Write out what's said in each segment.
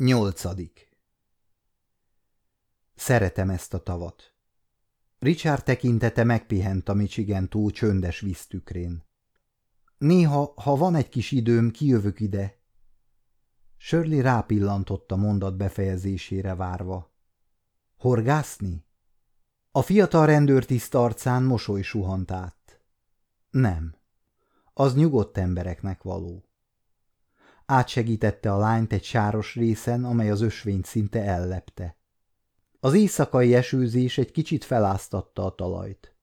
Nyolcadik Szeretem ezt a tavat. Richard tekintete megpihent a Michigan tó csöndes víztükrén. Néha, ha van egy kis időm, kijövök ide. Shirley rápillantott a mondat befejezésére várva. Horgászni? A fiatal rendőrtiszt arcán mosoly suhant át. Nem. Az nyugodt embereknek való. Átsegítette a lányt egy sáros részen, amely az ösvényt szinte ellepte. Az éjszakai esőzés egy kicsit feláztatta a talajt.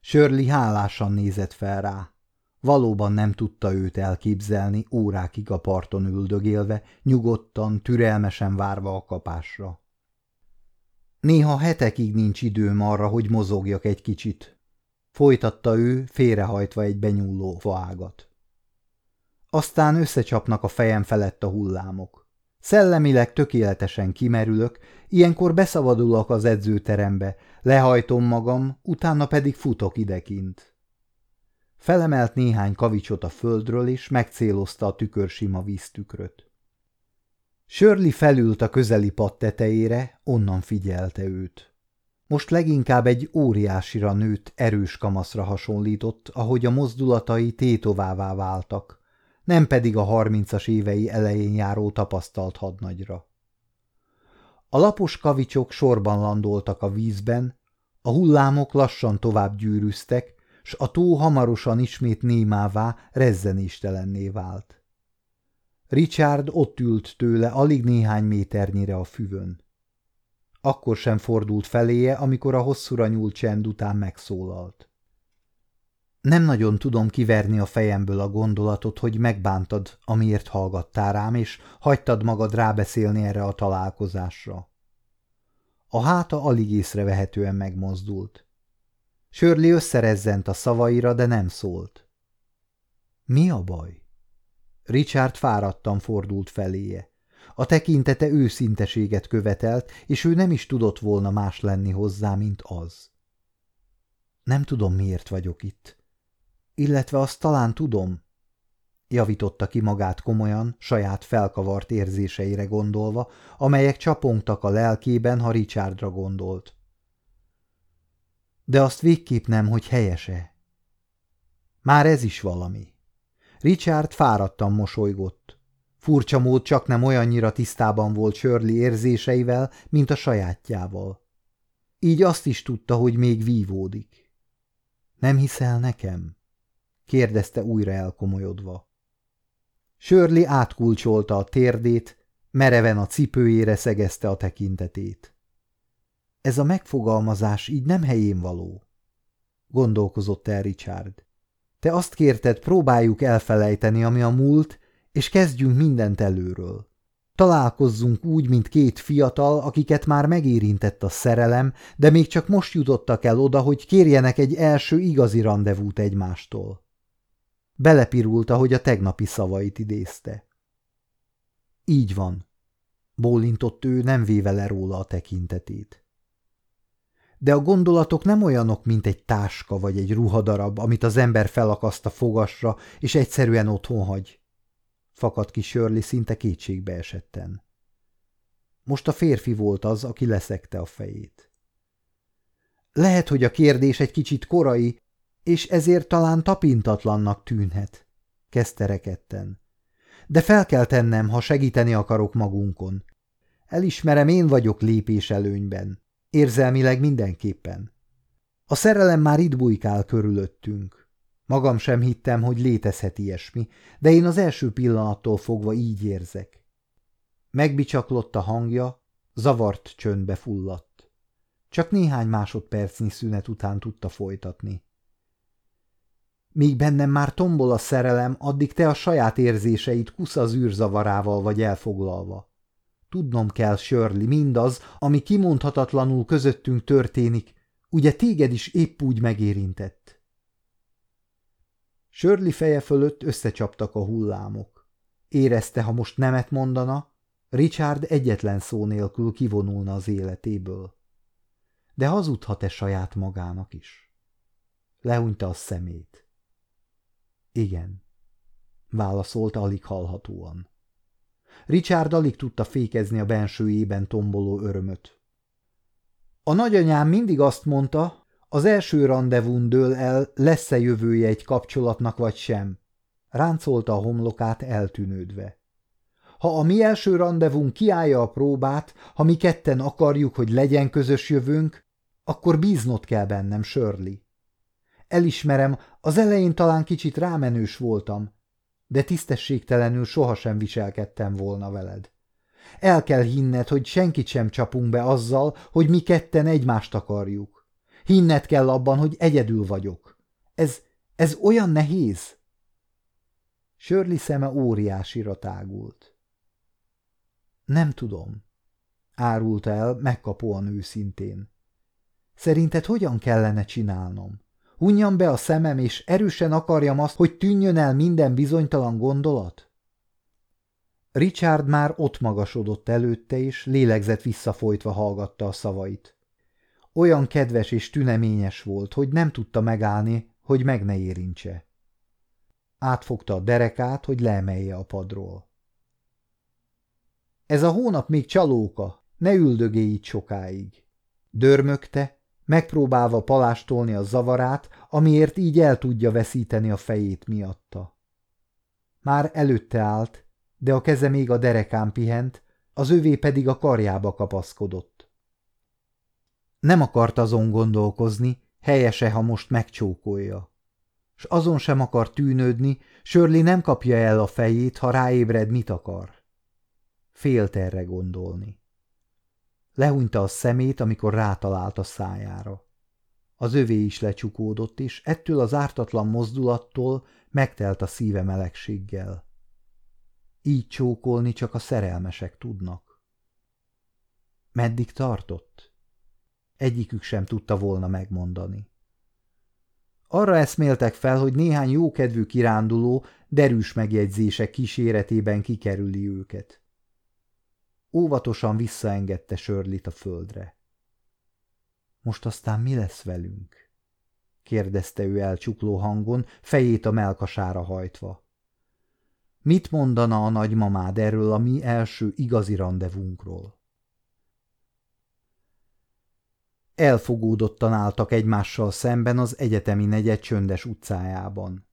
Sörli hálásan nézett fel rá. Valóban nem tudta őt elképzelni, órákig a parton üldögélve, nyugodtan, türelmesen várva a kapásra. Néha hetekig nincs időm arra, hogy mozogjak egy kicsit. Folytatta ő, félrehajtva egy benyúló faágat. Aztán összecsapnak a fejem felett a hullámok. Szellemileg tökéletesen kimerülök, ilyenkor beszabadulok az edzőterembe, lehajtom magam, utána pedig futok idekint. Felemelt néhány kavicsot a földről, és megcélozta a tükörsima víztükröt. Sörli felült a közeli pad tetejére, onnan figyelte őt. Most leginkább egy óriásira nőtt, erős kamaszra hasonlított, ahogy a mozdulatai tétovává váltak, nem pedig a harmincas évei elején járó tapasztalt hadnagyra. A lapos kavicsok sorban landoltak a vízben, a hullámok lassan tovább gyűrűztek, s a tó hamarosan ismét némává, rezzenéstelenné vált. Richard ott ült tőle alig néhány méternyire a füvön. Akkor sem fordult feléje, amikor a hosszúra nyúlt csend után megszólalt. Nem nagyon tudom kiverni a fejemből a gondolatot, hogy megbántad, amiért hallgattál rám, és hagytad magad rábeszélni erre a találkozásra. A háta alig észrevehetően megmozdult. Sörli összerezzent a szavaira, de nem szólt. Mi a baj? Richard fáradtan fordult feléje. A tekintete őszinteséget követelt, és ő nem is tudott volna más lenni hozzá, mint az. Nem tudom, miért vagyok itt. Illetve azt talán tudom, javította ki magát komolyan, saját felkavart érzéseire gondolva, amelyek csapongtak a lelkében, ha Richardra gondolt. De azt végképp nem, hogy helyese. Már ez is valami. Richard fáradtan mosolygott. Furcsa mód csak nem olyannyira tisztában volt Shirley érzéseivel, mint a sajátjával. Így azt is tudta, hogy még vívódik. Nem hiszel nekem? Kérdezte újra elkomolyodva. Shirley átkulcsolta a térdét, mereven a cipőjére szegezte a tekintetét. Ez a megfogalmazás így nem helyén való, gondolkozott el Richard. Te azt kérted, próbáljuk elfelejteni, ami a múlt, és kezdjünk mindent előről. Találkozzunk úgy, mint két fiatal, akiket már megérintett a szerelem, de még csak most jutottak el oda, hogy kérjenek egy első igazi rendezvút egymástól. Belepirult, ahogy a tegnapi szavait idézte. Így van, bólintott ő, nem véve le róla a tekintetét de a gondolatok nem olyanok, mint egy táska vagy egy ruhadarab, amit az ember felakaszt a fogasra, és egyszerűen otthon hagy. Fakadt ki Shirley szinte kétségbe esetten. Most a férfi volt az, aki leszekte a fejét. Lehet, hogy a kérdés egy kicsit korai, és ezért talán tapintatlannak tűnhet, kezdte rekedten. De fel kell tennem, ha segíteni akarok magunkon. Elismerem, én vagyok lépés előnyben. Érzelmileg mindenképpen. A szerelem már itt bujkál körülöttünk. Magam sem hittem, hogy létezhet ilyesmi, de én az első pillanattól fogva így érzek. Megbicsaklott a hangja, zavart csöndbe fulladt. Csak néhány másodpercnyi szünet után tudta folytatni. Míg bennem már tombol a szerelem, addig te a saját érzéseid kusza zűrzavarával vagy elfoglalva. Tudnom kell, Shirley, mindaz, ami kimondhatatlanul közöttünk történik, ugye téged is épp úgy megérintett. Shirley feje fölött összecsaptak a hullámok. Érezte, ha most nemet mondana, Richard egyetlen szó nélkül kivonulna az életéből. De hazudhat-e saját magának is? Lehúnyta a szemét. Igen, válaszolta alig hallhatóan. Richard alig tudta fékezni a bensőjében tomboló örömöt. A nagyanyám mindig azt mondta, az első rendezvún dől el, lesz-e jövője egy kapcsolatnak vagy sem. Ráncolta a homlokát eltűnődve. Ha a mi első rendezvún kiállja a próbát, ha mi ketten akarjuk, hogy legyen közös jövőnk, akkor bíznod kell bennem, Shirley. Elismerem, az elején talán kicsit rámenős voltam, de tisztességtelenül sohasem viselkedtem volna veled. El kell hinned, hogy senkit sem csapunk be azzal, hogy mi ketten egymást akarjuk. Hinned kell abban, hogy egyedül vagyok. Ez, ez olyan nehéz? Sörli szeme óriásira tágult. Nem tudom, árulta el megkapóan őszintén. Szerinted hogyan kellene csinálnom? Hunjam be a szemem, és erősen akarjam azt, hogy tűnjön el minden bizonytalan gondolat? Richard már ott magasodott előtte, és lélegzett visszafolytva hallgatta a szavait. Olyan kedves és tüneményes volt, hogy nem tudta megállni, hogy meg ne érintse. Átfogta a derekát, hogy leemelje a padról. Ez a hónap még csalóka, ne üldögélj itt sokáig. Dörmögte, megpróbálva palástolni a zavarát, amiért így el tudja veszíteni a fejét miatta. Már előtte állt, de a keze még a derekán pihent, az övé pedig a karjába kapaszkodott. Nem akart azon gondolkozni, helyese, ha most megcsókolja. S azon sem akar tűnődni, Sörli nem kapja el a fejét, ha ráébred, mit akar. Félt erre gondolni. Lehúnyta a szemét, amikor rátalált a szájára. Az övé is lecsukódott, és ettől az ártatlan mozdulattól megtelt a szíve melegséggel. Így csókolni csak a szerelmesek tudnak. Meddig tartott? Egyikük sem tudta volna megmondani. Arra eszméltek fel, hogy néhány jókedvű kiránduló derűs megjegyzések kíséretében kikerüli őket. Óvatosan visszaengedte Sörlit a földre. Most aztán mi lesz velünk? kérdezte ő elcsukló hangon, fejét a melkasára hajtva. Mit mondana a nagymamád erről a mi első igazi randevunkról? Elfogódottan álltak egymással szemben az egyetemi negyed csöndes utcájában.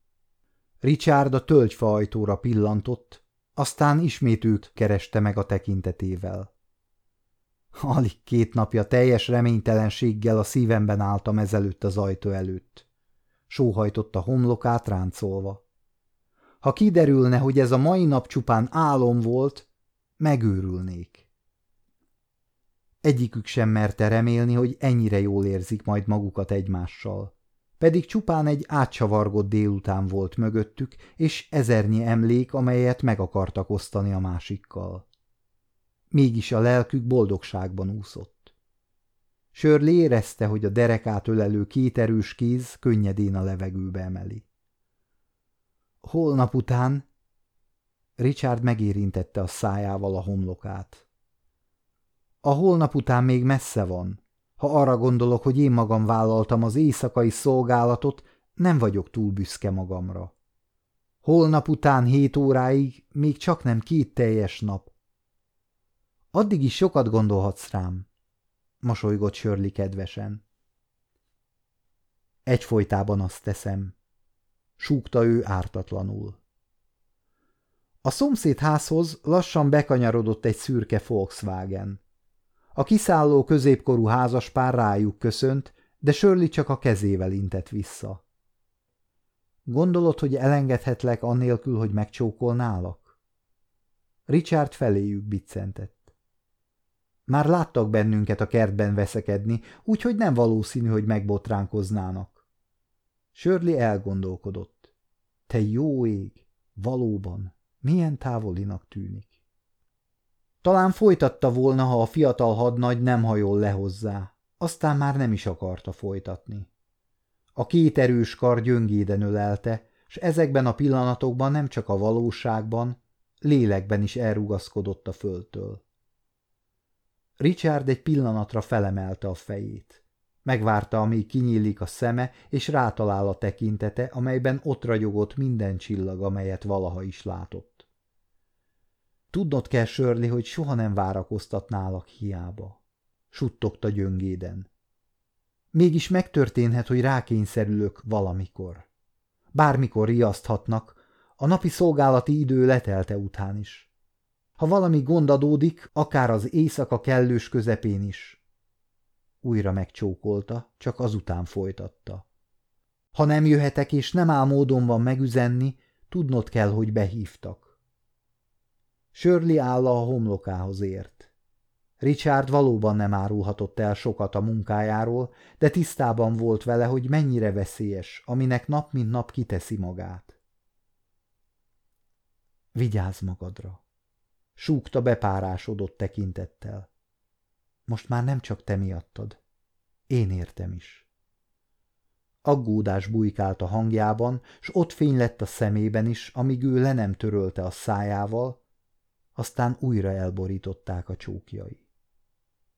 Richard a tölgyfa ajtóra pillantott, aztán ismét őt kereste meg a tekintetével. Alig két napja teljes reménytelenséggel a szívemben álltam ezelőtt az ajtó előtt. Sóhajtott a homlokát ráncolva. Ha kiderülne, hogy ez a mai nap csupán álom volt, megőrülnék. Egyikük sem merte remélni, hogy ennyire jól érzik majd magukat egymással pedig csupán egy átsavargott délután volt mögöttük, és ezernyi emlék, amelyet meg akartak osztani a másikkal. Mégis a lelkük boldogságban úszott. Sörli érezte, hogy a derekát ölelő két erős kéz könnyedén a levegőbe emeli. Holnap után Richard megérintette a szájával a homlokát. A holnap után még messze van, ha arra gondolok, hogy én magam vállaltam az éjszakai szolgálatot, nem vagyok túl büszke magamra. Holnap után hét óráig még csak nem két teljes nap. Addig is sokat gondolhatsz rám, mosolygott Sörli kedvesen. Egyfolytában azt teszem, súgta ő ártatlanul. A szomszéd házhoz lassan bekanyarodott egy szürke Volkswagen. A kiszálló középkorú házaspár rájuk köszönt, de Shirley csak a kezével intett vissza. Gondolod, hogy elengedhetlek annélkül, hogy megcsókolnálak? Richard feléjük biccentett. Már láttak bennünket a kertben veszekedni, úgyhogy nem valószínű, hogy megbotránkoznának. Shirley elgondolkodott. Te jó ég, valóban, milyen távolinak tűnik. Talán folytatta volna, ha a fiatal hadnagy nem hajol le hozzá. Aztán már nem is akarta folytatni. A két erős kar gyöngéden ölelte, s ezekben a pillanatokban nem csak a valóságban, lélekben is elrugaszkodott a földtől. Richard egy pillanatra felemelte a fejét. Megvárta, amíg kinyílik a szeme, és rátalál a tekintete, amelyben ott ragyogott minden csillag, amelyet valaha is látott. Tudnod kell, Sörli, hogy soha nem várakoztatnálak hiába. Suttogta gyöngéden. Mégis megtörténhet, hogy rákényszerülök valamikor. Bármikor riaszthatnak, a napi szolgálati idő letelte után is. Ha valami gond adódik, akár az éjszaka kellős közepén is. Újra megcsókolta, csak azután folytatta. Ha nem jöhetek és nem áll módon van megüzenni, tudnod kell, hogy behívtak. Sörli álla a homlokához ért. Richard valóban nem árulhatott el sokat a munkájáról, de tisztában volt vele, hogy mennyire veszélyes, aminek nap mint nap kiteszi magát. Vigyázz magadra! Súgta bepárásodott tekintettel. Most már nem csak te miattad. Én értem is. Aggódás bujkált a hangjában, s ott fény lett a szemében is, amíg ő le nem törölte a szájával, aztán újra elborították a csókjai.